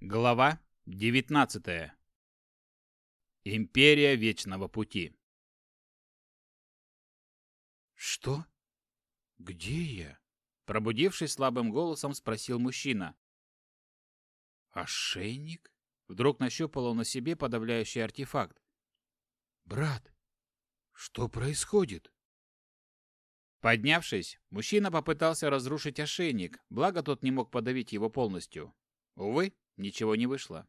Глава 19. Империя Вечного Пути. Что? Где я? Пробудившись слабым голосом, спросил мужчина. Ошейник? Вдруг нащупал он на себе подавляющий артефакт. Брат, что происходит? Поднявшись, мужчина попытался разрушить ошейник, благо тот не мог подавить его полностью. Увы, ничего не вышло.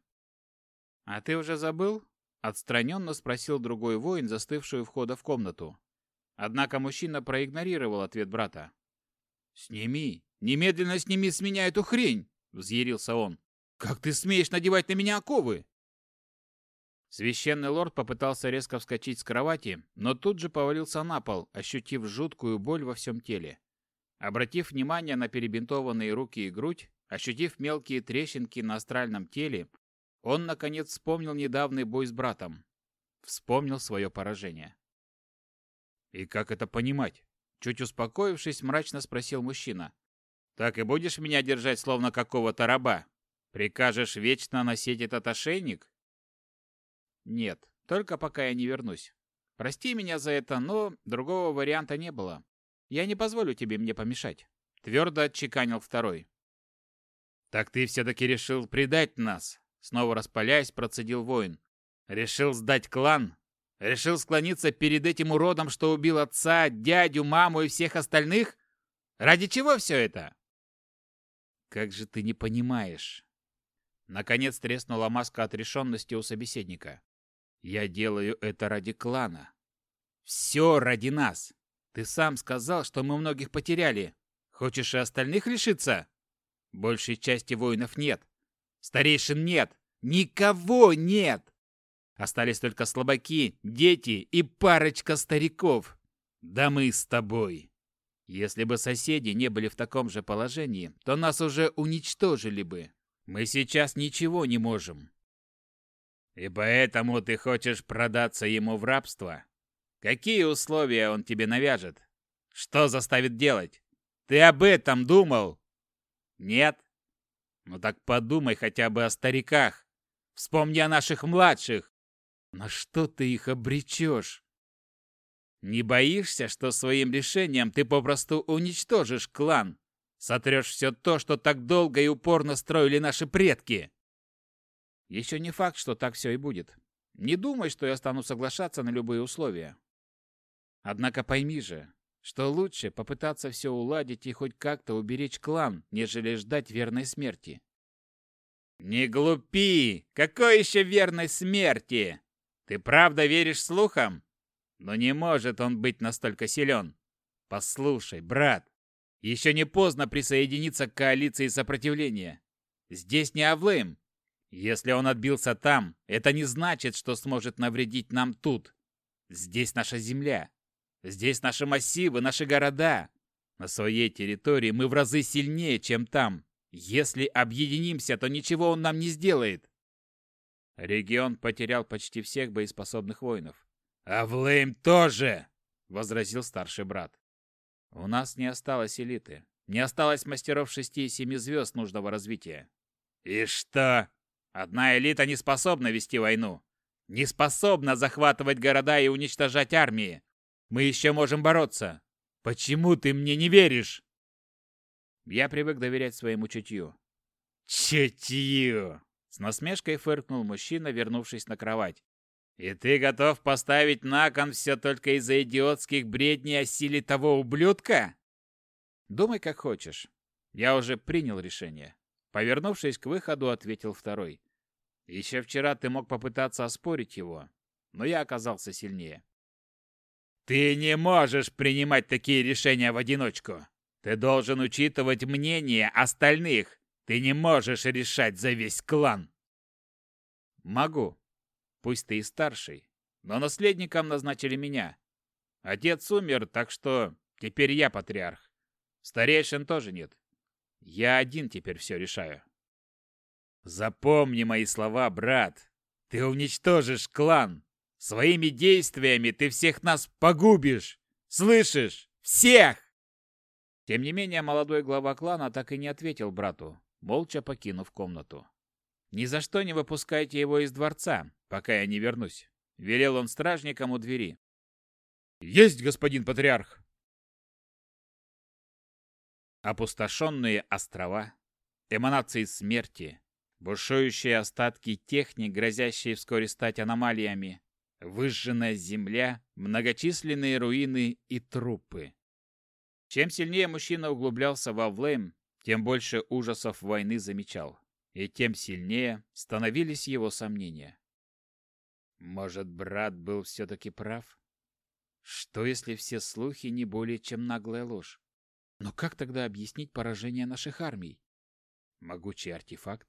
«А ты уже забыл?» — отстраненно спросил другой воин, застывший у входа в комнату. Однако мужчина проигнорировал ответ брата. «Сними! Немедленно сними с меня эту хрень!» — взъярился он. «Как ты смеешь надевать на меня оковы?» Священный лорд попытался резко вскочить с кровати, но тут же повалился на пол, ощутив жуткую боль во всем теле. Обратив внимание на перебинтованные руки и грудь, ощутив мелкие трещинки на астральном теле, он, наконец, вспомнил недавний бой с братом. Вспомнил свое поражение. «И как это понимать?» Чуть успокоившись, мрачно спросил мужчина. «Так и будешь меня держать, словно какого-то раба? Прикажешь вечно носить этот ошейник?» Нет, только пока я не вернусь. Прости меня за это, но другого варианта не было. Я не позволю тебе мне помешать. Твердо отчеканил второй. Так ты все-таки решил предать нас? Снова распаляясь, процедил воин. Решил сдать клан? Решил склониться перед этим уродом, что убил отца, дядю, маму и всех остальных? Ради чего все это? Как же ты не понимаешь? Наконец треснула маска отрешенности у собеседника. Я делаю это ради клана. Все ради нас. Ты сам сказал, что мы многих потеряли. Хочешь и остальных лишиться? Большей части воинов нет. Старейшин нет. Никого нет. Остались только слабаки, дети и парочка стариков. Да мы с тобой. Если бы соседи не были в таком же положении, то нас уже уничтожили бы. Мы сейчас ничего не можем. И поэтому ты хочешь продаться ему в рабство? Какие условия он тебе навяжет? Что заставит делать? Ты об этом думал? Нет? Ну так подумай хотя бы о стариках. Вспомни о наших младших. На что ты их обречешь? Не боишься, что своим решением ты попросту уничтожишь клан? Сотрешь все то, что так долго и упорно строили наши предки? Еще не факт, что так все и будет. Не думай, что я стану соглашаться на любые условия. Однако пойми же, что лучше попытаться все уладить и хоть как-то уберечь клан, нежели ждать верной смерти. Не глупи! Какой еще верной смерти? Ты правда веришь слухам? Но не может он быть настолько силен. Послушай, брат, еще не поздно присоединиться к коалиции сопротивления. Здесь не Авлейм, если он отбился там, это не значит, что сможет навредить нам тут. Здесь наша земля. Здесь наши массивы, наши города. На своей территории мы в разы сильнее, чем там. Если объединимся, то ничего он нам не сделает. Регион потерял почти всех боеспособных воинов. «А Влейм тоже!» — возразил старший брат. «У нас не осталось элиты. Не осталось мастеров шести и семи звезд нужного развития». «И что? Одна элита не способна вести войну. Не способна захватывать города и уничтожать армии. Мы еще можем бороться. Почему ты мне не веришь? Я привык доверять своему чутью. Чутью! С насмешкой фыркнул мужчина, вернувшись на кровать. И ты готов поставить на кон все только из-за идиотских бредней о силе того ублюдка? Думай, как хочешь. Я уже принял решение. Повернувшись к выходу, ответил второй. «Еще вчера ты мог попытаться оспорить его, но я оказался сильнее». «Ты не можешь принимать такие решения в одиночку. Ты должен учитывать мнение остальных. Ты не можешь решать за весь клан». «Могу. Пусть ты и старший, но наследником назначили меня. Отец умер, так что теперь я патриарх. Старейшин тоже нет. Я один теперь все решаю. Запомни мои слова, брат. Ты уничтожишь клан. Своими действиями ты всех нас погубишь. Слышишь? Всех! Тем не менее, молодой глава клана так и не ответил брату, молча покинув комнату. «Ни за что не выпускайте его из дворца, пока я не вернусь», — велел он стражникам у двери. «Есть, господин патриарх!» Опустошенные острова, эманации смерти, бушующие остатки техник, грозящие вскоре стать аномалиями, выжженная земля, многочисленные руины и трупы. Чем сильнее мужчина углублялся во Влейм, тем больше ужасов войны замечал, и тем сильнее становились его сомнения. Может, брат был все-таки прав? Что, если все слухи не более чем наглая ложь? Но как тогда объяснить поражение наших армий? Могучий артефакт?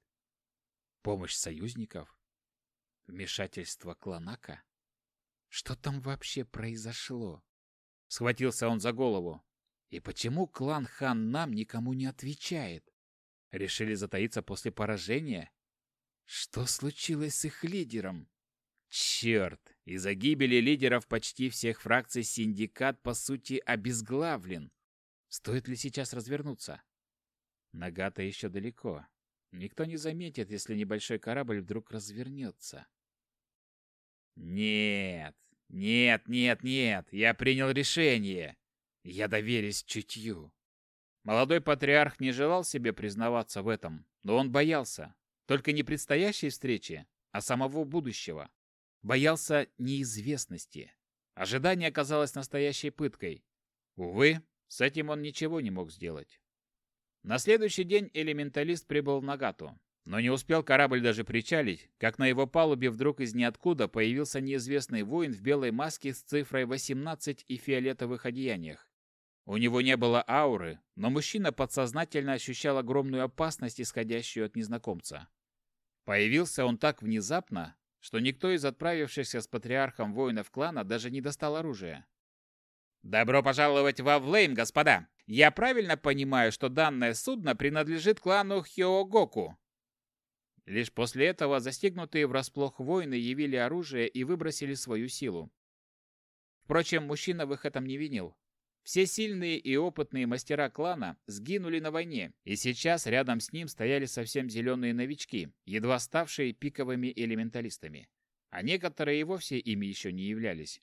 Помощь союзников? Вмешательство Клонака? Что там вообще произошло? Схватился он за голову. И почему клан Хан нам никому не отвечает? Решили затаиться после поражения? Что случилось с их лидером? Черт! Из-за гибели лидеров почти всех фракций синдикат, по сути, обезглавлен. Стоит ли сейчас развернуться? Нагата еще далеко. Никто не заметит, если небольшой корабль вдруг развернется. Нет, нет, нет, нет, я принял решение. Я доверюсь чутью. Молодой патриарх не желал себе признаваться в этом, но он боялся. Только не предстоящей встречи, а самого будущего. Боялся неизвестности. Ожидание оказалось настоящей пыткой. Увы, с этим он ничего не мог сделать. На следующий день элементалист прибыл в Нагату, но не успел корабль даже причалить, как на его палубе вдруг из ниоткуда появился неизвестный воин в белой маске с цифрой 18 и фиолетовых одеяниях. У него не было ауры, но мужчина подсознательно ощущал огромную опасность, исходящую от незнакомца. Появился он так внезапно, что никто из отправившихся с патриархом воинов клана даже не достал оружия. «Добро пожаловать во Влейм, господа! Я правильно понимаю, что данное судно принадлежит клану Хиогоку?» Лишь после этого застигнутые врасплох воины явили оружие и выбросили свою силу. Впрочем, мужчина в их этом не винил. Все сильные и опытные мастера клана сгинули на войне, и сейчас рядом с ним стояли совсем зеленые новички, едва ставшие пиковыми элементалистами. А некоторые и вовсе ими еще не являлись.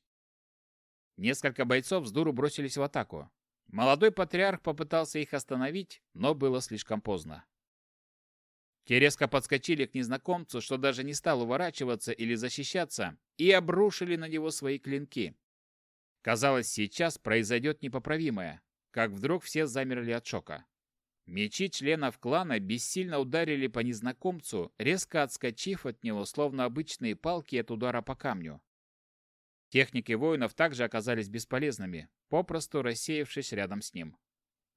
Несколько бойцов с дуру бросились в атаку. Молодой патриарх попытался их остановить, но было слишком поздно. Те резко подскочили к незнакомцу, что даже не стал уворачиваться или защищаться, и обрушили на него свои клинки, Казалось, сейчас произойдет непоправимое, как вдруг все замерли от шока. Мечи членов клана бессильно ударили по незнакомцу, резко отскочив от него, словно обычные палки от удара по камню. Техники воинов также оказались бесполезными, попросту рассеявшись рядом с ним.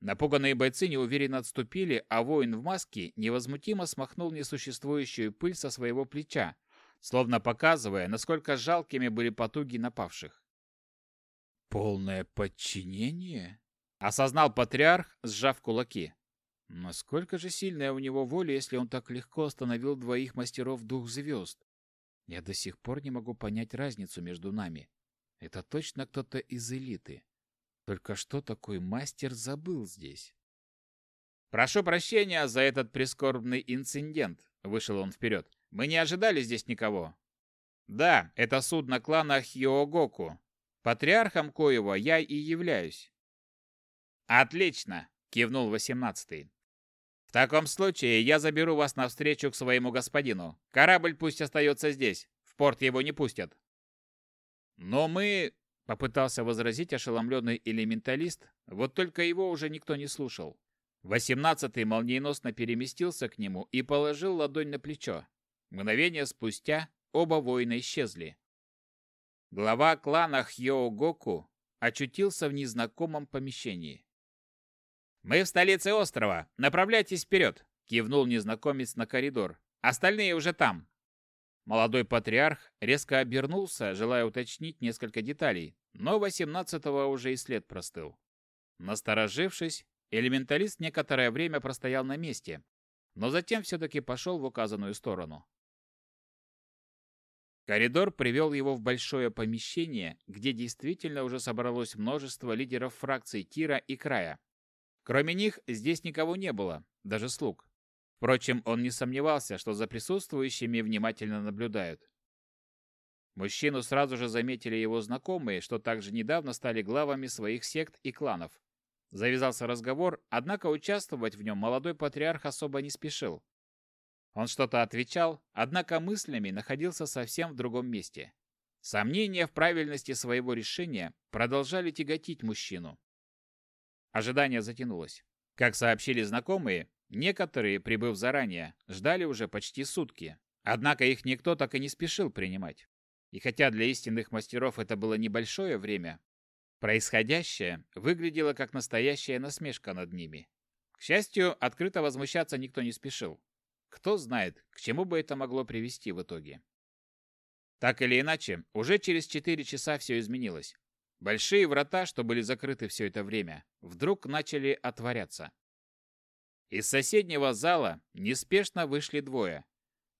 Напуганные бойцы неуверенно отступили, а воин в маске невозмутимо смахнул несуществующую пыль со своего плеча, словно показывая, насколько жалкими были потуги напавших. «Полное подчинение?» — осознал патриарх, сжав кулаки. Насколько же сильная у него воля, если он так легко остановил двоих мастеров двух звезд? Я до сих пор не могу понять разницу между нами. Это точно кто-то из элиты. Только что такой мастер забыл здесь? «Прошу прощения за этот прискорбный инцидент», — вышел он вперед. «Мы не ожидали здесь никого». «Да, это судно клана Хиогоку, Патриархом коего я и являюсь. Отлично, кивнул восемнадцатый. В таком случае я заберу вас навстречу к своему господину. Корабль пусть остается здесь. В порт его не пустят. Но мы... Попытался возразить ошеломленный элементалист, вот только его уже никто не слушал. Восемнадцатый молниеносно переместился к нему и положил ладонь на плечо. Мгновение спустя оба воина исчезли. Глава клана Хьоугоку очутился в незнакомом помещении. «Мы в столице острова. Направляйтесь вперед!» – кивнул незнакомец на коридор. «Остальные уже там!» Молодой патриарх резко обернулся, желая уточнить несколько деталей, но восемнадцатого уже и след простыл. Насторожившись, элементалист некоторое время простоял на месте, но затем все-таки пошел в указанную сторону. Коридор привел его в большое помещение, где действительно уже собралось множество лидеров фракций Тира и Края. Кроме них, здесь никого не было, даже слуг. Впрочем, он не сомневался, что за присутствующими внимательно наблюдают. Мужчину сразу же заметили его знакомые, что также недавно стали главами своих сект и кланов. Завязался разговор, однако участвовать в нем молодой патриарх особо не спешил. Он что-то отвечал, однако мыслями находился совсем в другом месте. Сомнения в правильности своего решения продолжали тяготить мужчину. Ожидание затянулось. Как сообщили знакомые, некоторые, прибыв заранее, ждали уже почти сутки. Однако их никто так и не спешил принимать. И хотя для истинных мастеров это было небольшое время, происходящее выглядело как настоящая насмешка над ними. К счастью, открыто возмущаться никто не спешил. Кто знает, к чему бы это могло привести в итоге. Так или иначе, уже через четыре часа все изменилось. Большие врата, что были закрыты все это время, вдруг начали отворяться. Из соседнего зала неспешно вышли двое.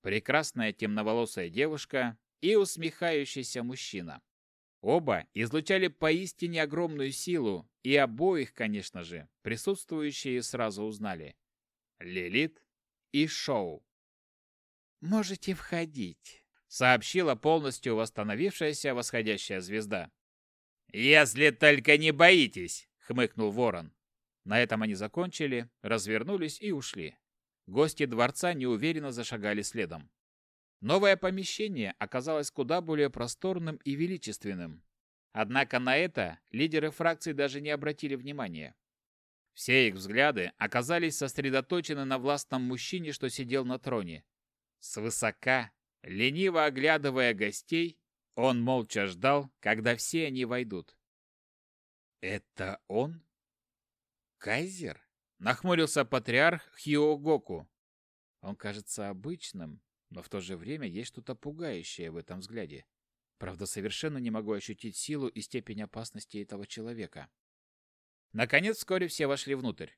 Прекрасная темноволосая девушка и усмехающийся мужчина. Оба излучали поистине огромную силу, и обоих, конечно же, присутствующие сразу узнали. Лилит и Шоу. «Можете входить», — сообщила полностью восстановившаяся восходящая звезда. «Если только не боитесь», — хмыкнул Ворон. На этом они закончили, развернулись и ушли. Гости дворца неуверенно зашагали следом. Новое помещение оказалось куда более просторным и величественным. Однако на это лидеры фракций даже не обратили внимания. Все их взгляды оказались сосредоточены на властном мужчине, что сидел на троне. Свысока, лениво оглядывая гостей, он молча ждал, когда все они войдут. «Это он? Кайзер?» — нахмурился патриарх Хиогоку. Он кажется обычным, но в то же время есть что-то пугающее в этом взгляде. Правда, совершенно не могу ощутить силу и степень опасности этого человека. Наконец, вскоре все вошли внутрь.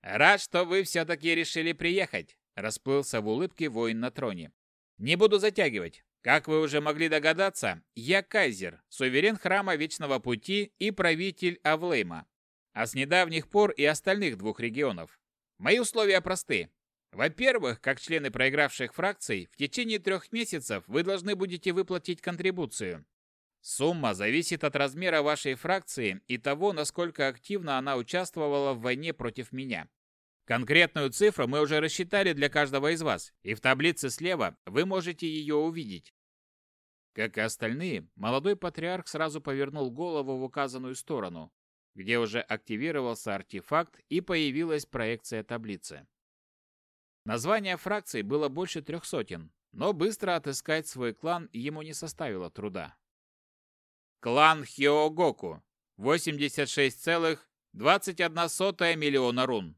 «Рад, что вы все-таки решили приехать», — расплылся в улыбке воин на троне. «Не буду затягивать. Как вы уже могли догадаться, я кайзер, суверен храма Вечного Пути и правитель Авлейма, а с недавних пор и остальных двух регионов. Мои условия просты. Во-первых, как члены проигравших фракций, в течение трех месяцев вы должны будете выплатить контрибуцию. Сумма зависит от размера вашей фракции и того, насколько активно она участвовала в войне против меня. Конкретную цифру мы уже рассчитали для каждого из вас, и в таблице слева вы можете ее увидеть. Как и остальные, молодой патриарх сразу повернул голову в указанную сторону, где уже активировался артефакт и появилась проекция таблицы. Название фракций было больше трех сотен, но быстро отыскать свой клан ему не составило труда. Клан Хиогоку. 86,21 миллиона рун.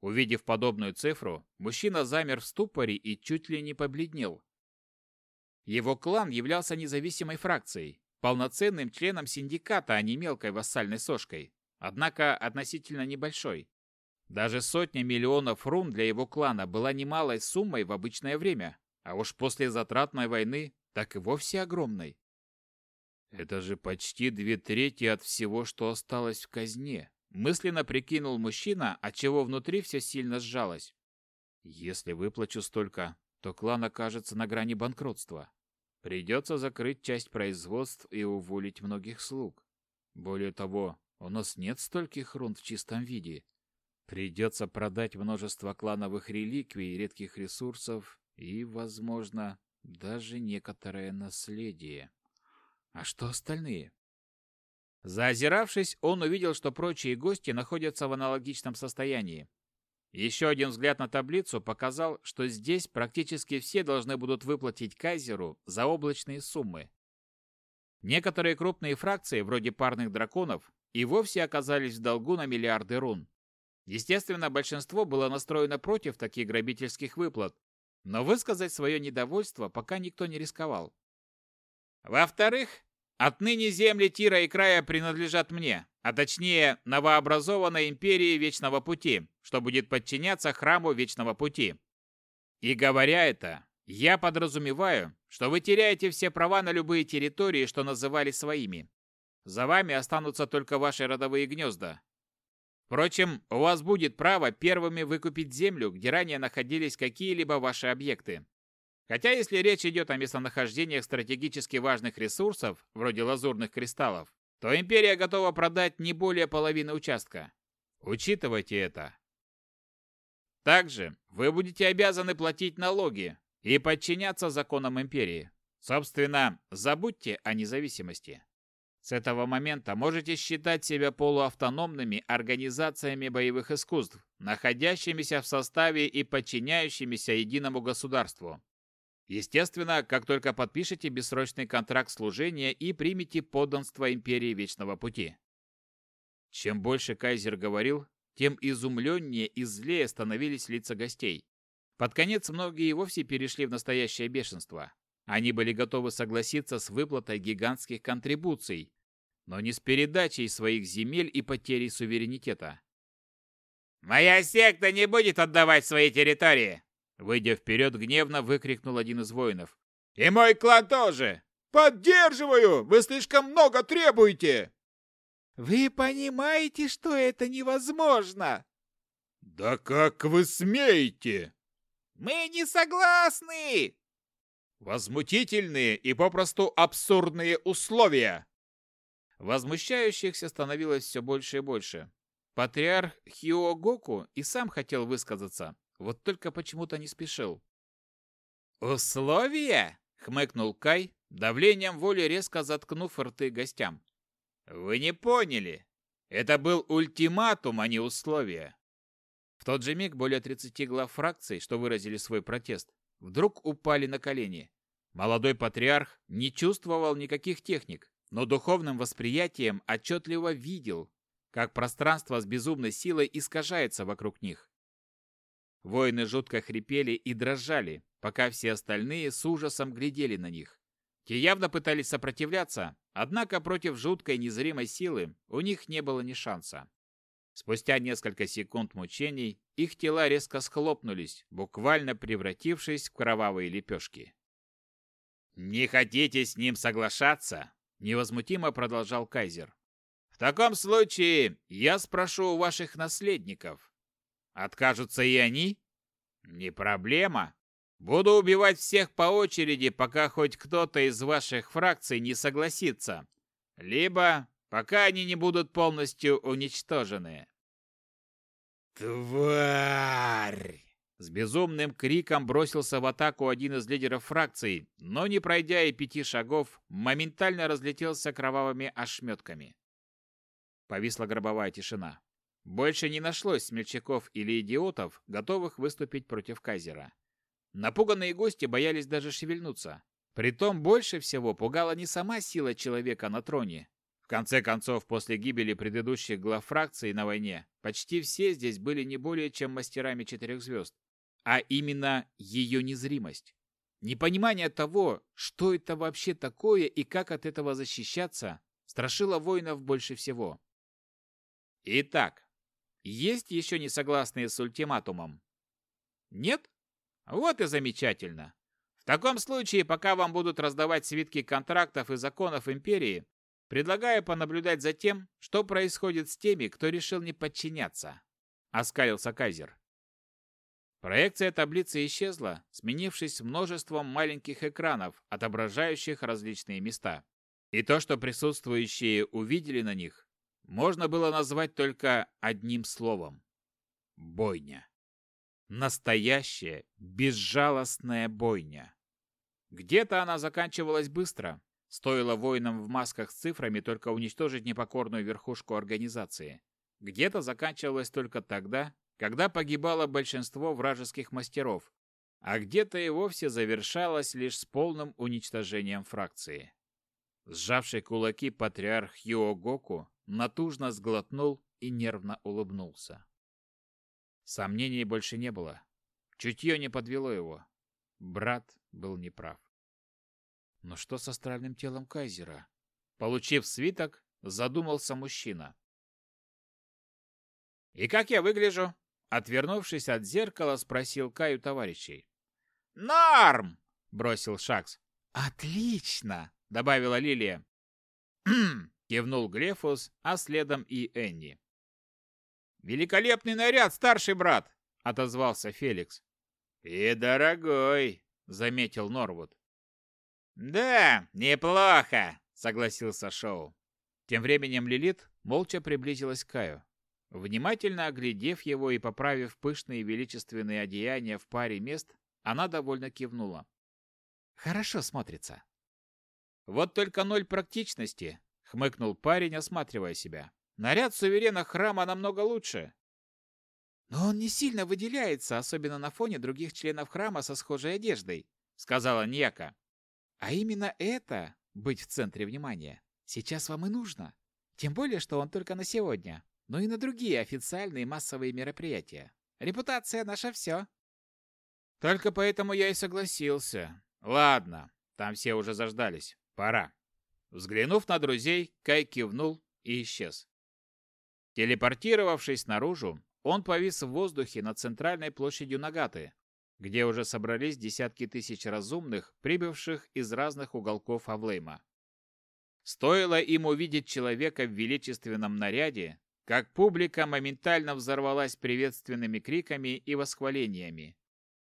Увидев подобную цифру, мужчина замер в ступоре и чуть ли не побледнел. Его клан являлся независимой фракцией, полноценным членом синдиката, а не мелкой вассальной сошкой, однако относительно небольшой. Даже сотня миллионов рун для его клана была немалой суммой в обычное время, а уж после затратной войны так и вовсе огромной. Это же почти две трети от всего, что осталось в казне. Мысленно прикинул мужчина, отчего внутри все сильно сжалось. Если выплачу столько, то клан окажется на грани банкротства. Придется закрыть часть производств и уволить многих слуг. Более того, у нас нет стольких рун в чистом виде, Придется продать множество клановых реликвий, редких ресурсов и, возможно, даже некоторое наследие. А что остальные? Заозиравшись, он увидел, что прочие гости находятся в аналогичном состоянии. Еще один взгляд на таблицу показал, что здесь практически все должны будут выплатить Кайзеру за облачные суммы. Некоторые крупные фракции, вроде парных драконов, и вовсе оказались в долгу на миллиарды рун. Естественно, большинство было настроено против таких грабительских выплат, но высказать свое недовольство пока никто не рисковал. Во-вторых, отныне земли Тира и Края принадлежат мне, а точнее новообразованной империи Вечного Пути, что будет подчиняться храму Вечного Пути. И говоря это, я подразумеваю, что вы теряете все права на любые территории, что называли своими. За вами останутся только ваши родовые гнезда, Впрочем, у вас будет право первыми выкупить землю, где ранее находились какие-либо ваши объекты. Хотя если речь идет о местонахождениях стратегически важных ресурсов, вроде лазурных кристаллов, то империя готова продать не более половины участка. Учитывайте это. Также вы будете обязаны платить налоги и подчиняться законам империи. Собственно, забудьте о независимости. С этого момента можете считать себя полуавтономными организациями боевых искусств, находящимися в составе и подчиняющимися единому государству. Естественно, как только подпишете бессрочный контракт служения и примете подданство Империи Вечного Пути. Чем больше Кайзер говорил, тем изумленнее и злее становились лица гостей. Под конец многие и вовсе перешли в настоящее бешенство. Они были готовы согласиться с выплатой гигантских контрибуций, но не с передачей своих земель и потерей суверенитета. «Моя секта не будет отдавать свои территории!» Выйдя вперед, гневно выкрикнул один из воинов. «И мой клан тоже! Поддерживаю! Вы слишком много требуете!» «Вы понимаете, что это невозможно?» «Да как вы смеете?» «Мы не согласны!» «Возмутительные и попросту абсурдные условия!» Возмущающихся становилось все больше и больше. Патриарх Хиогоку и сам хотел высказаться, вот только почему-то не спешил. «Условия?» — хмыкнул Кай, давлением воли резко заткнув рты гостям. «Вы не поняли. Это был ультиматум, а не условия». В тот же миг более 30 глав фракций, что выразили свой протест, вдруг упали на колени. Молодой патриарх не чувствовал никаких техник, но духовным восприятием отчетливо видел, как пространство с безумной силой искажается вокруг них. Воины жутко хрипели и дрожали, пока все остальные с ужасом глядели на них. Те явно пытались сопротивляться, однако против жуткой незримой силы у них не было ни шанса. Спустя несколько секунд мучений их тела резко схлопнулись, буквально превратившись в кровавые лепешки. «Не хотите с ним соглашаться? Невозмутимо продолжал Кайзер. В таком случае я спрошу у ваших наследников. Откажутся и они? Не проблема. Буду убивать всех по очереди, пока хоть кто-то из ваших фракций не согласится. Либо пока они не будут полностью уничтожены. Тварь! С безумным криком бросился в атаку один из лидеров фракции, но не пройдя и пяти шагов, моментально разлетелся кровавыми ошметками. Повисла гробовая тишина. Больше не нашлось смельчаков или идиотов, готовых выступить против Кайзера. Напуганные гости боялись даже шевельнуться. Притом больше всего пугала не сама сила человека на троне, в конце концов, после гибели предыдущих глав фракции на войне, почти все здесь были не более чем мастерами четырех звезд а именно ее незримость. Непонимание того, что это вообще такое и как от этого защищаться, страшило воинов больше всего. Итак, есть еще не согласные с ультиматумом? Нет? Вот и замечательно. В таком случае, пока вам будут раздавать свитки контрактов и законов империи, предлагаю понаблюдать за тем, что происходит с теми, кто решил не подчиняться. Оскалился Кайзер. Проекция таблицы исчезла, сменившись множеством маленьких экранов, отображающих различные места. И то, что присутствующие увидели на них, можно было назвать только одним словом – бойня. Настоящая, безжалостная бойня. Где-то она заканчивалась быстро, стоило воинам в масках с цифрами только уничтожить непокорную верхушку организации. Где-то заканчивалась только тогда, когда погибало большинство вражеских мастеров, а где-то и вовсе завершалось лишь с полным уничтожением фракции. Сжавший кулаки патриарх Юогоку натужно сглотнул и нервно улыбнулся. Сомнений больше не было. Чутье не подвело его. Брат был неправ. Но что с астральным телом Кайзера? Получив свиток, задумался мужчина. «И как я выгляжу?» Отвернувшись от зеркала, спросил Каю товарищей. «Норм!» — бросил Шакс. «Отлично!» — добавила Лилия. «Хм!» — кивнул Глефус, а следом и Энни. Великолепный наряд, старший брат!» — отозвался Феликс. «И дорогой!» — заметил Норвуд. «Да, неплохо!» — согласился Шоу. Тем временем Лилит молча приблизилась к Каю. Внимательно оглядев его и поправив пышные величественные одеяния в паре мест, она довольно кивнула. «Хорошо смотрится». «Вот только ноль практичности», — хмыкнул парень, осматривая себя. «Наряд суверена храма намного лучше». «Но он не сильно выделяется, особенно на фоне других членов храма со схожей одеждой», — сказала Ньяка. «А именно это, быть в центре внимания, сейчас вам и нужно. Тем более, что он только на сегодня но и на другие официальные массовые мероприятия. Репутация наша все. Только поэтому я и согласился. Ладно, там все уже заждались. Пора. Взглянув на друзей, Кай кивнул и исчез. Телепортировавшись наружу, он повис в воздухе над центральной площадью Нагаты, где уже собрались десятки тысяч разумных, прибывших из разных уголков Авлейма. Стоило им увидеть человека в величественном наряде, как публика моментально взорвалась приветственными криками и восхвалениями.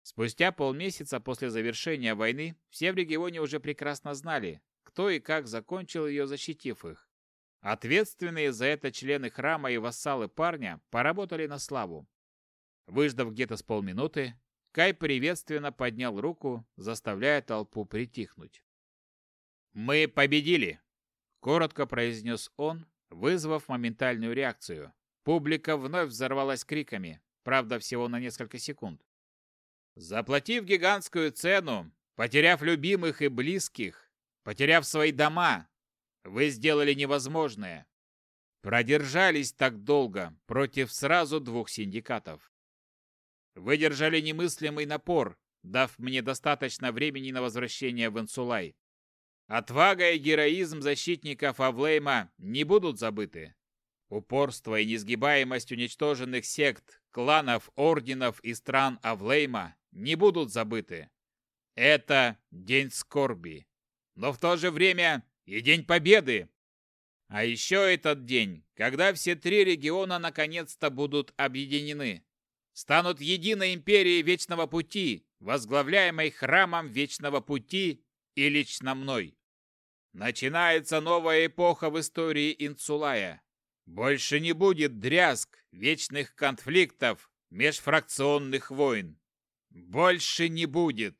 Спустя полмесяца после завершения войны все в регионе уже прекрасно знали, кто и как закончил ее, защитив их. Ответственные за это члены храма и вассалы парня поработали на славу. Выждав где-то с полминуты, Кай приветственно поднял руку, заставляя толпу притихнуть. «Мы победили!» – коротко произнес он, вызвав моментальную реакцию. Публика вновь взорвалась криками, правда, всего на несколько секунд. Заплатив гигантскую цену, потеряв любимых и близких, потеряв свои дома, вы сделали невозможное. Продержались так долго против сразу двух синдикатов. Выдержали немыслимый напор, дав мне достаточно времени на возвращение в Инсулай. Отвага и героизм защитников Авлейма не будут забыты. Упорство и несгибаемость уничтоженных сект, кланов, орденов и стран Авлейма не будут забыты. Это день скорби, но в то же время и день победы. А еще этот день, когда все три региона наконец-то будут объединены, станут единой империей Вечного Пути, возглавляемой храмом Вечного Пути и лично мной. Начинается новая эпоха в истории Инсулая. Больше не будет дрязг, вечных конфликтов, межфракционных войн. Больше не будет.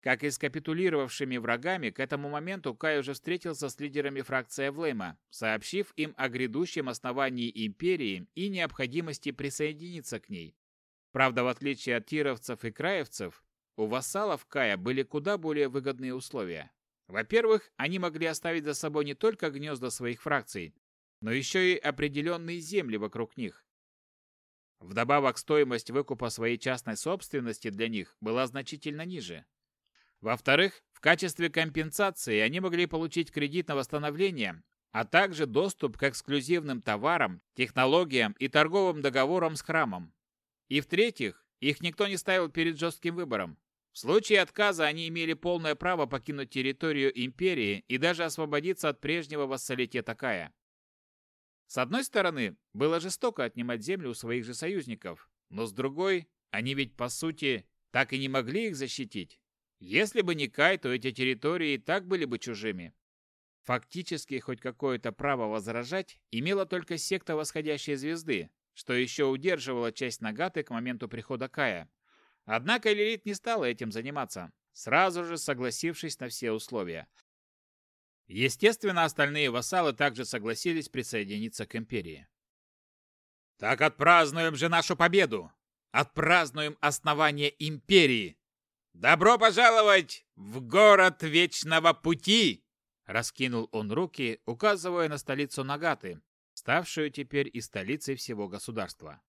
Как и с капитулировавшими врагами, к этому моменту Кай уже встретился с лидерами фракции Эвлейма, сообщив им о грядущем основании империи и необходимости присоединиться к ней. Правда, в отличие от тировцев и краевцев, у вассалов Кая были куда более выгодные условия. Во-первых, они могли оставить за собой не только гнезда своих фракций, но еще и определенные земли вокруг них. Вдобавок, стоимость выкупа своей частной собственности для них была значительно ниже. Во-вторых, в качестве компенсации они могли получить кредит на восстановление, а также доступ к эксклюзивным товарам, технологиям и торговым договорам с храмом. И в-третьих, их никто не ставил перед жестким выбором. В случае отказа они имели полное право покинуть территорию империи и даже освободиться от прежнего вассалитета Кая. С одной стороны, было жестоко отнимать землю у своих же союзников, но с другой, они ведь, по сути, так и не могли их защитить. Если бы не Кай, то эти территории и так были бы чужими. Фактически, хоть какое-то право возражать имела только секта Восходящей Звезды, что еще удерживала часть Нагаты к моменту прихода Кая. Однако Лилит не стала этим заниматься, сразу же согласившись на все условия. Естественно, остальные вассалы также согласились присоединиться к империи. «Так отпразднуем же нашу победу! Отпразднуем основание империи! Добро пожаловать в город Вечного Пути!» Раскинул он руки, указывая на столицу Нагаты, ставшую теперь и столицей всего государства.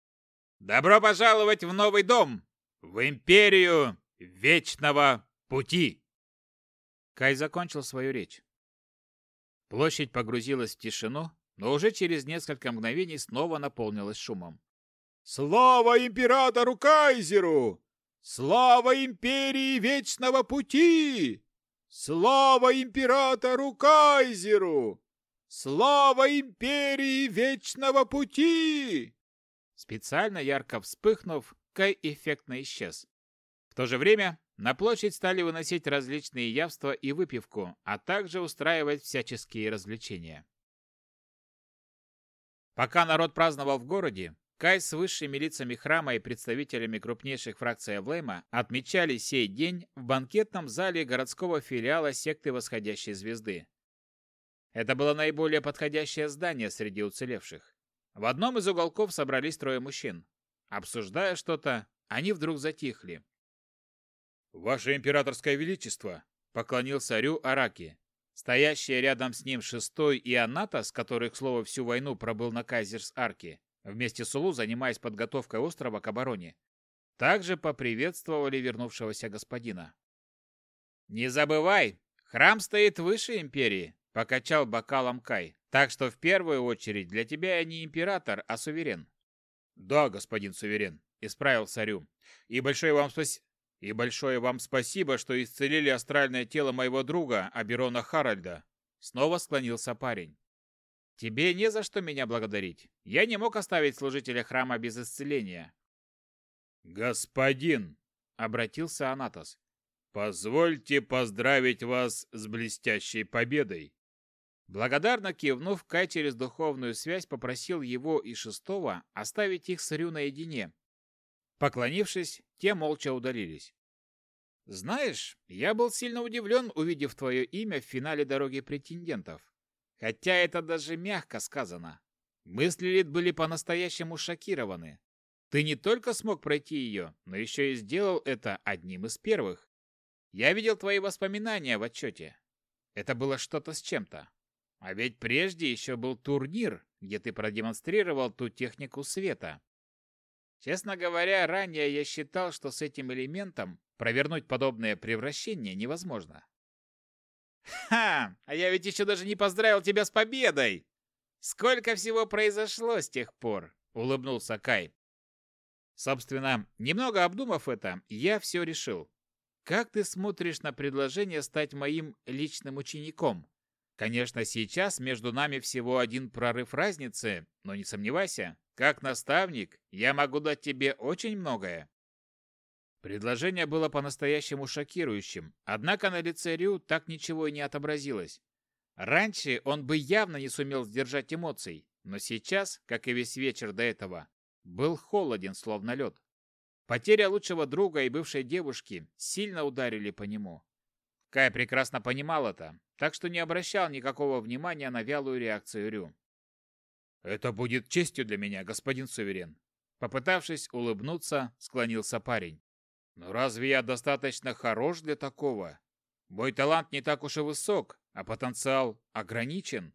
«Добро пожаловать в новый дом, в империю Вечного Пути!» Кай закончил свою речь. Площадь погрузилась в тишину, но уже через несколько мгновений снова наполнилась шумом. «Слава императору Кайзеру! Слава империи Вечного Пути! Слава императору Кайзеру! Слава империи Вечного Пути!» Специально ярко вспыхнув, Кай эффектно исчез. В то же время на площадь стали выносить различные явства и выпивку, а также устраивать всяческие развлечения. Пока народ праздновал в городе, Кай с высшими лицами храма и представителями крупнейших фракций Эвлейма отмечали сей день в банкетном зале городского филиала секты Восходящей Звезды. Это было наиболее подходящее здание среди уцелевших. В одном из уголков собрались трое мужчин. Обсуждая что-то, они вдруг затихли. «Ваше императорское величество!» — поклонился Рю Араки. Стоящие рядом с ним шестой и Анатас, который, к слову, всю войну пробыл на Кайзерс-Арке, вместе с Улу занимаясь подготовкой острова к обороне, также поприветствовали вернувшегося господина. «Не забывай, храм стоит выше империи», — покачал бокалом Кай. «Так что в первую очередь для тебя я не император, а суверен». «Да, господин суверен», — исправил Сарю. «И большое вам спасибо...» И большое вам спасибо, что исцелили астральное тело моего друга, Аберона Харальда. Снова склонился парень. Тебе не за что меня благодарить. Я не мог оставить служителя храма без исцеления. Господин, обратился Анатос. Позвольте поздравить вас с блестящей победой. Благодарно кивнув, Кай через духовную связь попросил его и шестого оставить их с Рю наедине, Поклонившись, те молча удалились. «Знаешь, я был сильно удивлен, увидев твое имя в финале «Дороги претендентов». Хотя это даже мягко сказано. Мысли Лид были по-настоящему шокированы. Ты не только смог пройти ее, но еще и сделал это одним из первых. Я видел твои воспоминания в отчете. Это было что-то с чем-то. А ведь прежде еще был турнир, где ты продемонстрировал ту технику света, Честно говоря, ранее я считал, что с этим элементом провернуть подобное превращение невозможно. «Ха! А я ведь еще даже не поздравил тебя с победой! Сколько всего произошло с тех пор!» — улыбнулся Кай. Собственно, немного обдумав это, я все решил. Как ты смотришь на предложение стать моим личным учеником? Конечно, сейчас между нами всего один прорыв разницы, но не сомневайся, как наставник, я могу дать тебе очень многое. Предложение было по-настоящему шокирующим, однако на лице Рю так ничего и не отобразилось. Раньше он бы явно не сумел сдержать эмоций, но сейчас, как и весь вечер до этого, был холоден, словно лед. Потеря лучшего друга и бывшей девушки сильно ударили по нему. Кай прекрасно понимал это, так что не обращал никакого внимания на вялую реакцию Рю. «Это будет честью для меня, господин суверен». Попытавшись улыбнуться, склонился парень. «Но разве я достаточно хорош для такого? Мой талант не так уж и высок, а потенциал ограничен.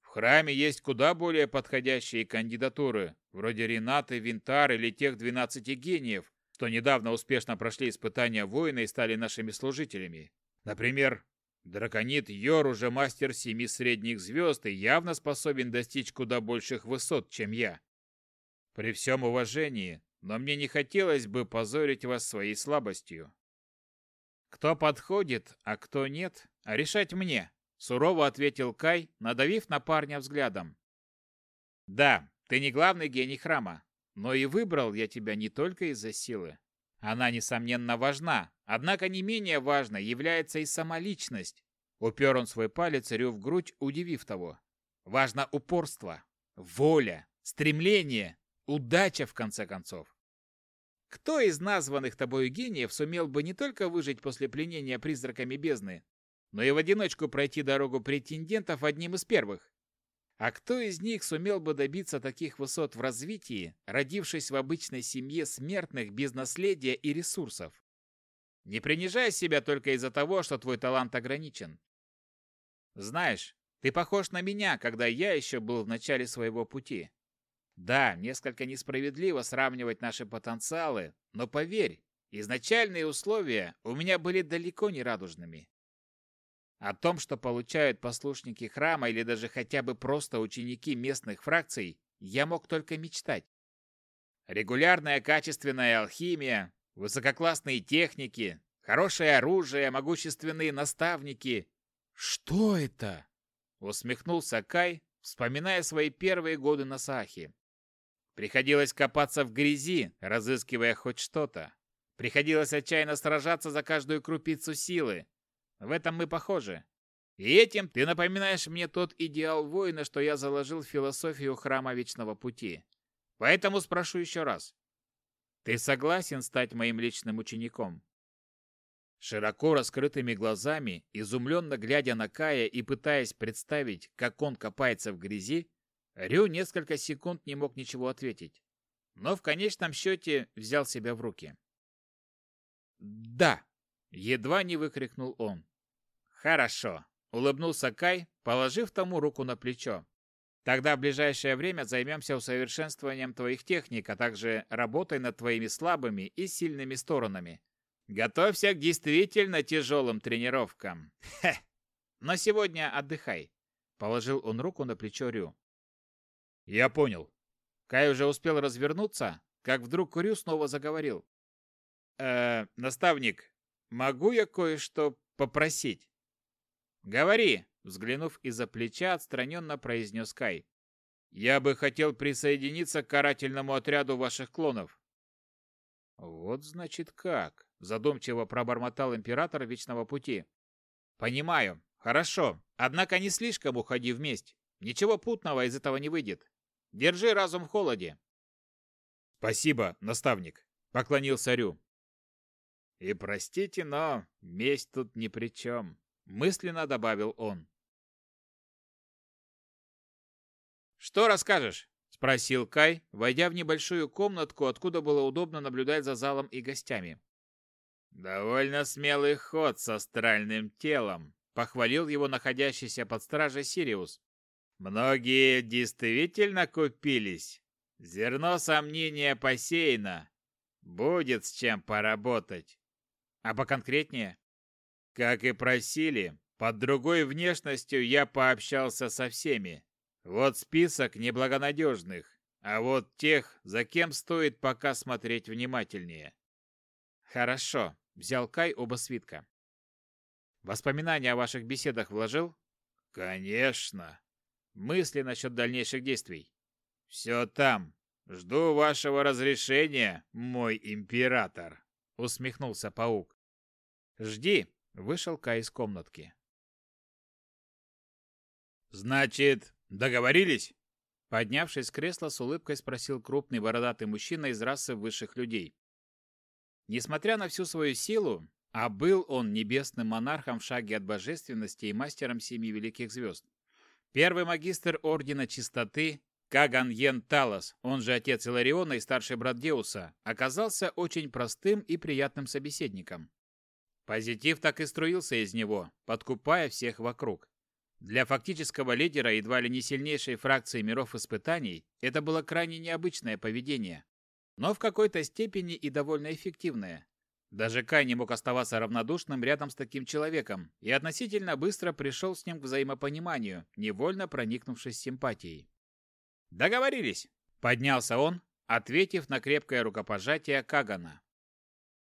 В храме есть куда более подходящие кандидатуры, вроде Ренаты, Винтар или тех двенадцати гениев, что недавно успешно прошли испытания воина и стали нашими служителями. Например, Драконит Йор уже мастер семи средних звезд и явно способен достичь куда больших высот, чем я. При всем уважении, но мне не хотелось бы позорить вас своей слабостью. Кто подходит, а кто нет, а решать мне, сурово ответил Кай, надавив на парня взглядом. Да, ты не главный гений храма, но и выбрал я тебя не только из-за силы. Она, несомненно, важна, однако не менее важной является и сама личность. Упер он свой палец Рю в грудь, удивив того. Важно упорство, воля, стремление, удача, в конце концов. Кто из названных тобой гениев сумел бы не только выжить после пленения призраками бездны, но и в одиночку пройти дорогу претендентов одним из первых? А кто из них сумел бы добиться таких высот в развитии, родившись в обычной семье смертных без наследия и ресурсов? Не принижай себя только из-за того, что твой талант ограничен. Знаешь, ты похож на меня, когда я еще был в начале своего пути. Да, несколько несправедливо сравнивать наши потенциалы, но поверь, изначальные условия у меня были далеко не радужными. О том, что получают послушники храма или даже хотя бы просто ученики местных фракций, я мог только мечтать. Регулярная качественная алхимия, высококлассные техники, хорошее оружие, могущественные наставники. Что это? Усмехнулся Кай, вспоминая свои первые годы на Сахе. Приходилось копаться в грязи, разыскивая хоть что-то. Приходилось отчаянно сражаться за каждую крупицу силы. В этом мы похожи. И этим ты напоминаешь мне тот идеал воина, что я заложил в философию храма Вечного Пути. Поэтому спрошу еще раз. Ты согласен стать моим личным учеником? Широко раскрытыми глазами, изумленно глядя на Кая и пытаясь представить, как он копается в грязи, Рю несколько секунд не мог ничего ответить. Но в конечном счете взял себя в руки. «Да!» — едва не выкрикнул он. «Хорошо!» — улыбнулся Кай, положив тому руку на плечо. «Тогда в ближайшее время займемся усовершенствованием твоих техник, а также работой над твоими слабыми и сильными сторонами. Готовься к действительно тяжелым тренировкам. Хе! Но сегодня отдыхай!» Положил он руку на плечо Рю. «Я понял». Кай уже успел развернуться, как вдруг Рю снова заговорил. «Э, наставник, могу я кое-что попросить?» «Говори», — взглянув из-за плеча, отстраненно произнес Кай. «Я бы хотел присоединиться к карательному отряду ваших клонов». «Вот значит как», — задумчиво пробормотал император Вечного Пути. «Понимаю. Хорошо. Однако не слишком уходи вместе. Ничего путного из этого не выйдет. Держи разум в холоде. Спасибо, наставник, поклонился Рю. И простите, но месть тут ни при чем, мысленно добавил он. Что расскажешь? спросил Кай, войдя в небольшую комнатку, откуда было удобно наблюдать за залом и гостями. Довольно смелый ход с астральным телом, похвалил его находящийся под стражей Сириус. Многие действительно купились. Зерно сомнения посеяно. Будет с чем поработать. А поконкретнее? Как и просили, под другой внешностью я пообщался со всеми. Вот список неблагонадежных, а вот тех, за кем стоит пока смотреть внимательнее. Хорошо, взял Кай оба свитка. Воспоминания о ваших беседах вложил? Конечно. Мысли насчет дальнейших действий. Все там. Жду вашего разрешения, мой император, усмехнулся паук. Жди, вышел Кай из комнатки. Значит, договорились? Поднявшись с кресла, с улыбкой спросил крупный бородатый мужчина из расы высших людей. Несмотря на всю свою силу, а был он небесным монархом в шаге от божественности и мастером семи великих звезд, Первый магистр Ордена Чистоты, Каган Йен Талос, он же отец Илариона и старший брат Деуса, оказался очень простым и приятным собеседником. Позитив так и струился из него, подкупая всех вокруг. Для фактического лидера едва ли не сильнейшей фракции миров испытаний это было крайне необычное поведение, но в какой-то степени и довольно эффективное. Даже Кай не мог оставаться равнодушным рядом с таким человеком и относительно быстро пришел с ним к взаимопониманию, невольно проникнувшись симпатией. «Договорились!» – поднялся он, ответив на крепкое рукопожатие Кагана.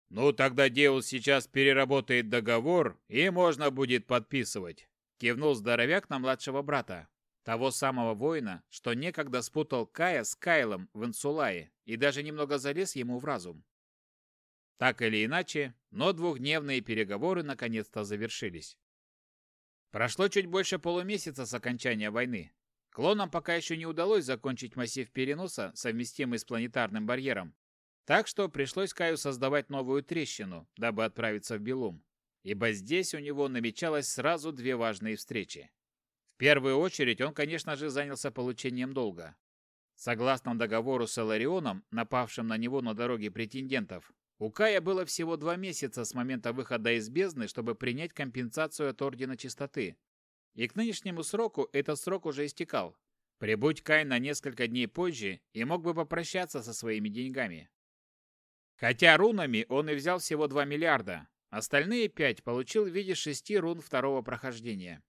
«Ну, тогда Деус сейчас переработает договор, и можно будет подписывать», – кивнул здоровяк на младшего брата, того самого воина, что некогда спутал Кая с Кайлом в Инсулае и даже немного залез ему в разум. Так или иначе, но двухдневные переговоры наконец-то завершились. Прошло чуть больше полумесяца с окончания войны. Клонам пока еще не удалось закончить массив переноса, совместимый с планетарным барьером. Так что пришлось Каю создавать новую трещину, дабы отправиться в Белум. Ибо здесь у него намечалось сразу две важные встречи. В первую очередь он, конечно же, занялся получением долга. Согласно договору с Эларионом, напавшим на него на дороге претендентов, у Кая было всего два месяца с момента выхода из бездны, чтобы принять компенсацию от Ордена Чистоты. И к нынешнему сроку этот срок уже истекал. Прибудь Кай на несколько дней позже и мог бы попрощаться со своими деньгами. Хотя рунами он и взял всего 2 миллиарда, остальные 5 получил в виде шести рун второго прохождения.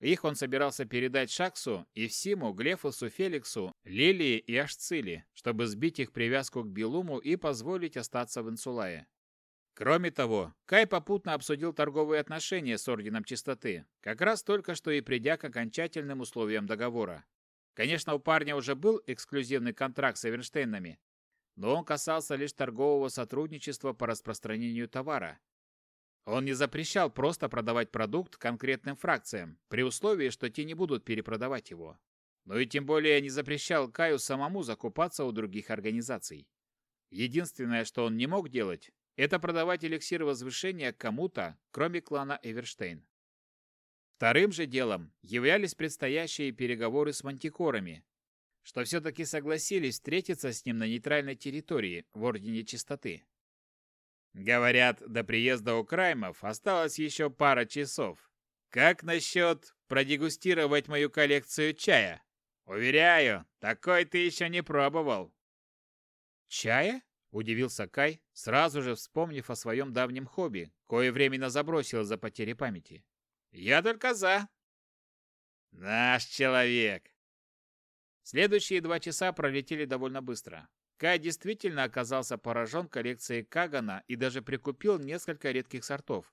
Их он собирался передать Шаксу, Ивсиму, Глефусу, Феликсу, Лилии и Ашцили, чтобы сбить их привязку к Белуму и позволить остаться в Инсулае. Кроме того, Кай попутно обсудил торговые отношения с Орденом Чистоты, как раз только что и придя к окончательным условиям договора. Конечно, у парня уже был эксклюзивный контракт с Эверштейнами, но он касался лишь торгового сотрудничества по распространению товара. Он не запрещал просто продавать продукт конкретным фракциям, при условии, что те не будут перепродавать его. Но и тем более не запрещал Каю самому закупаться у других организаций. Единственное, что он не мог делать, это продавать эликсир возвышения кому-то, кроме клана Эверштейн. Вторым же делом являлись предстоящие переговоры с мантикорами, что все-таки согласились встретиться с ним на нейтральной территории в Ордене Чистоты. Говорят, до приезда Украймов осталось еще пара часов. Как насчет продегустировать мою коллекцию чая? Уверяю, такой ты еще не пробовал. Чая? Удивился Кай, сразу же вспомнив о своем давнем хобби, кое временно забросил за потери памяти. Я только за. Наш человек. Следующие два часа пролетели довольно быстро. Кай действительно оказался поражен коллекцией Кагана и даже прикупил несколько редких сортов.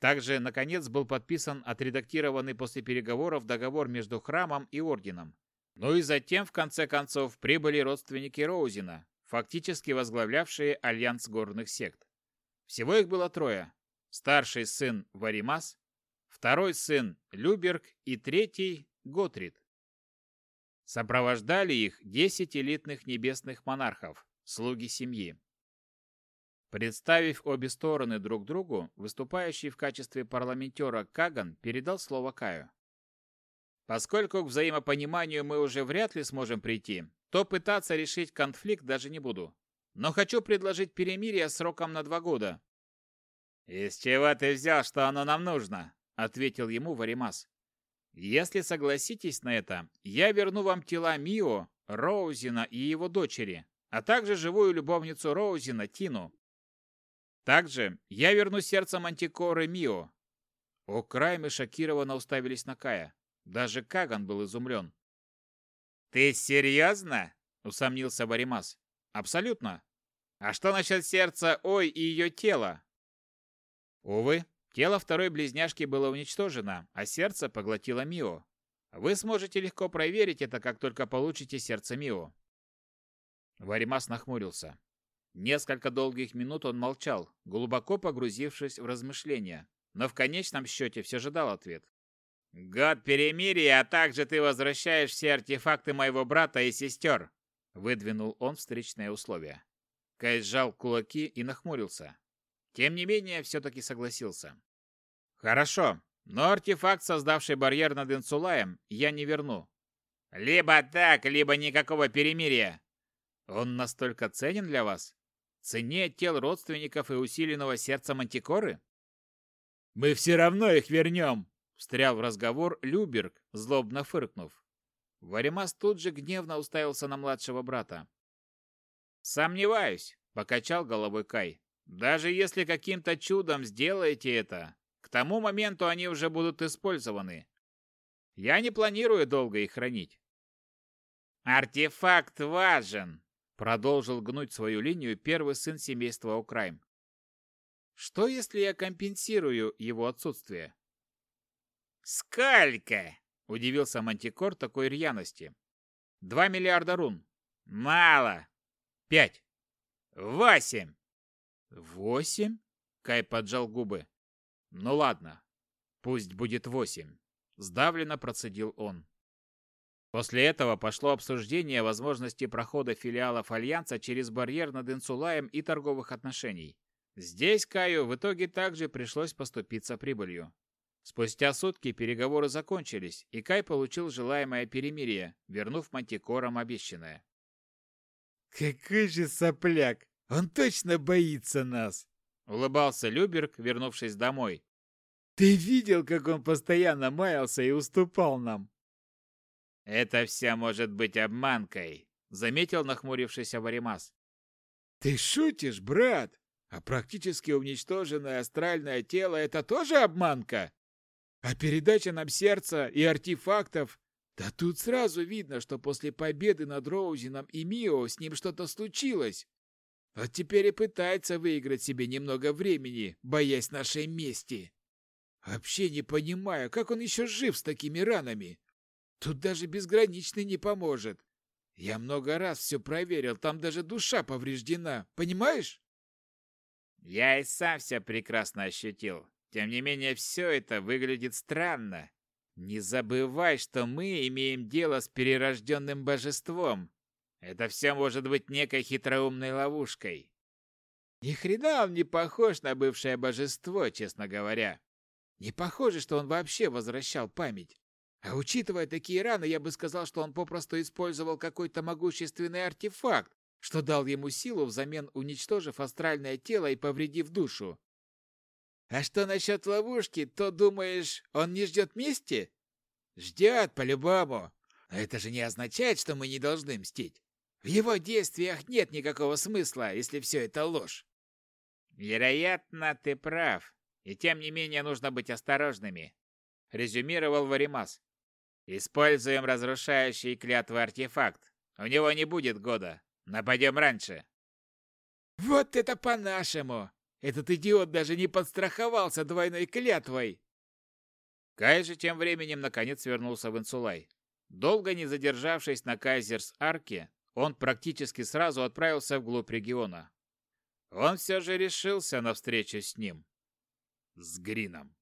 Также, наконец, был подписан отредактированный после переговоров договор между храмом и орденом. Ну и затем, в конце концов, прибыли родственники Роузина, фактически возглавлявшие альянс горных сект. Всего их было трое. Старший сын Варимас, второй сын Люберг и третий Готрид. Сопровождали их десять элитных небесных монархов, слуги семьи. Представив обе стороны друг другу, выступающий в качестве парламентера Каган передал слово Каю. Поскольку к взаимопониманию мы уже вряд ли сможем прийти, то пытаться решить конфликт даже не буду. Но хочу предложить перемирие сроком на два года. «Из чего ты взял, что оно нам нужно?» — ответил ему Варимас. «Если согласитесь на это, я верну вам тела Мио, Роузина и его дочери, а также живую любовницу Роузина, Тину. Также я верну сердце Мантикоры Мио». О'Крайм шокированно уставились на Кая. Даже Каган был изумлен. «Ты серьезно?» — усомнился Варимас. «Абсолютно. А что насчет сердца Ой и ее тела?» Увы, тело второй близняшки было уничтожено, а сердце поглотило Мио. Вы сможете легко проверить это, как только получите сердце Мио. Варимас нахмурился. Несколько долгих минут он молчал, глубоко погрузившись в размышления, но в конечном счете все же дал ответ. «Год перемирия, а также ты возвращаешь все артефакты моего брата и сестер!» Выдвинул он встречное условие. Кай сжал кулаки и нахмурился. Тем не менее, все-таки согласился. «Хорошо, но артефакт, создавший барьер над Инсулаем, я не верну. Либо так, либо никакого перемирия. Он настолько ценен для вас? Цене тел родственников и усиленного сердца Мантикоры? Мы все равно их вернем, Встрял в разговор Люберг, злобно фыркнув. Варимас тут же гневно уставился на младшего брата. «Сомневаюсь», — покачал головой Кай. «Даже если каким-то чудом сделаете это, к тому моменту они уже будут использованы. Я не планирую долго их хранить». «Артефакт важен», — продолжил гнуть свою линию первый сын семейства Украйм. «Что, если я компенсирую его отсутствие?» «Сколько?» – удивился Мантикор такой рьяности. «Два миллиарда рун». «Мало». «Пять». «Восемь». «Восемь?» – Кай поджал губы. «Ну ладно, пусть будет восемь», – сдавленно процедил он. После этого пошло обсуждение возможности прохода филиалов Альянса через барьер над Инсулаем и торговых отношений. Здесь Каю в итоге также пришлось поступиться прибылью. Спустя сутки переговоры закончились, и Кай получил желаемое перемирие, вернув мантикорам обещанное. «Какой же сопляк! Он точно боится нас!» — улыбался Люберг, вернувшись домой. «Ты видел, как он постоянно маялся и уступал нам?» «Это все может быть обманкой», — заметил нахмурившийся Варимас. «Ты шутишь, брат? А практически уничтоженное астральное тело — это тоже обманка?» А передача нам сердца и артефактов... Да тут сразу видно, что после победы над Роузином и Мио с ним что-то случилось. Вот теперь и пытается выиграть себе немного времени, боясь нашей мести. Вообще не понимаю, как он еще жив с такими ранами. Тут даже безграничный не поможет. Я много раз все проверил, там даже душа повреждена, понимаешь? Я и сам все прекрасно ощутил. Тем не менее, все это выглядит странно. Не забывай, что мы имеем дело с перерожденным божеством. Это все может быть некой хитроумной ловушкой. Ни хрена он не похож на бывшее божество, честно говоря. Не похоже, что он вообще возвращал память. А учитывая такие раны, я бы сказал, что он попросту использовал какой-то могущественный артефакт, что дал ему силу взамен уничтожив астральное тело и повредив душу. А что насчет ловушки, то, думаешь, он не ждет мести? Ждет, по-любому. Но это же не означает, что мы не должны мстить. В его действиях нет никакого смысла, если все это ложь. Вероятно, ты прав. И тем не менее нужно быть осторожными, резюмировал Варимас. Используем разрушающий клятвы артефакт. У него не будет года. Нападем раньше. Вот это по-нашему. Этот идиот даже не подстраховался двойной клятвой. Кай же тем временем наконец вернулся в Инсулай. Долго не задержавшись на Кайзерс-Арке, он практически сразу отправился вглубь региона. Он все же решился на встречу с ним. С Грином.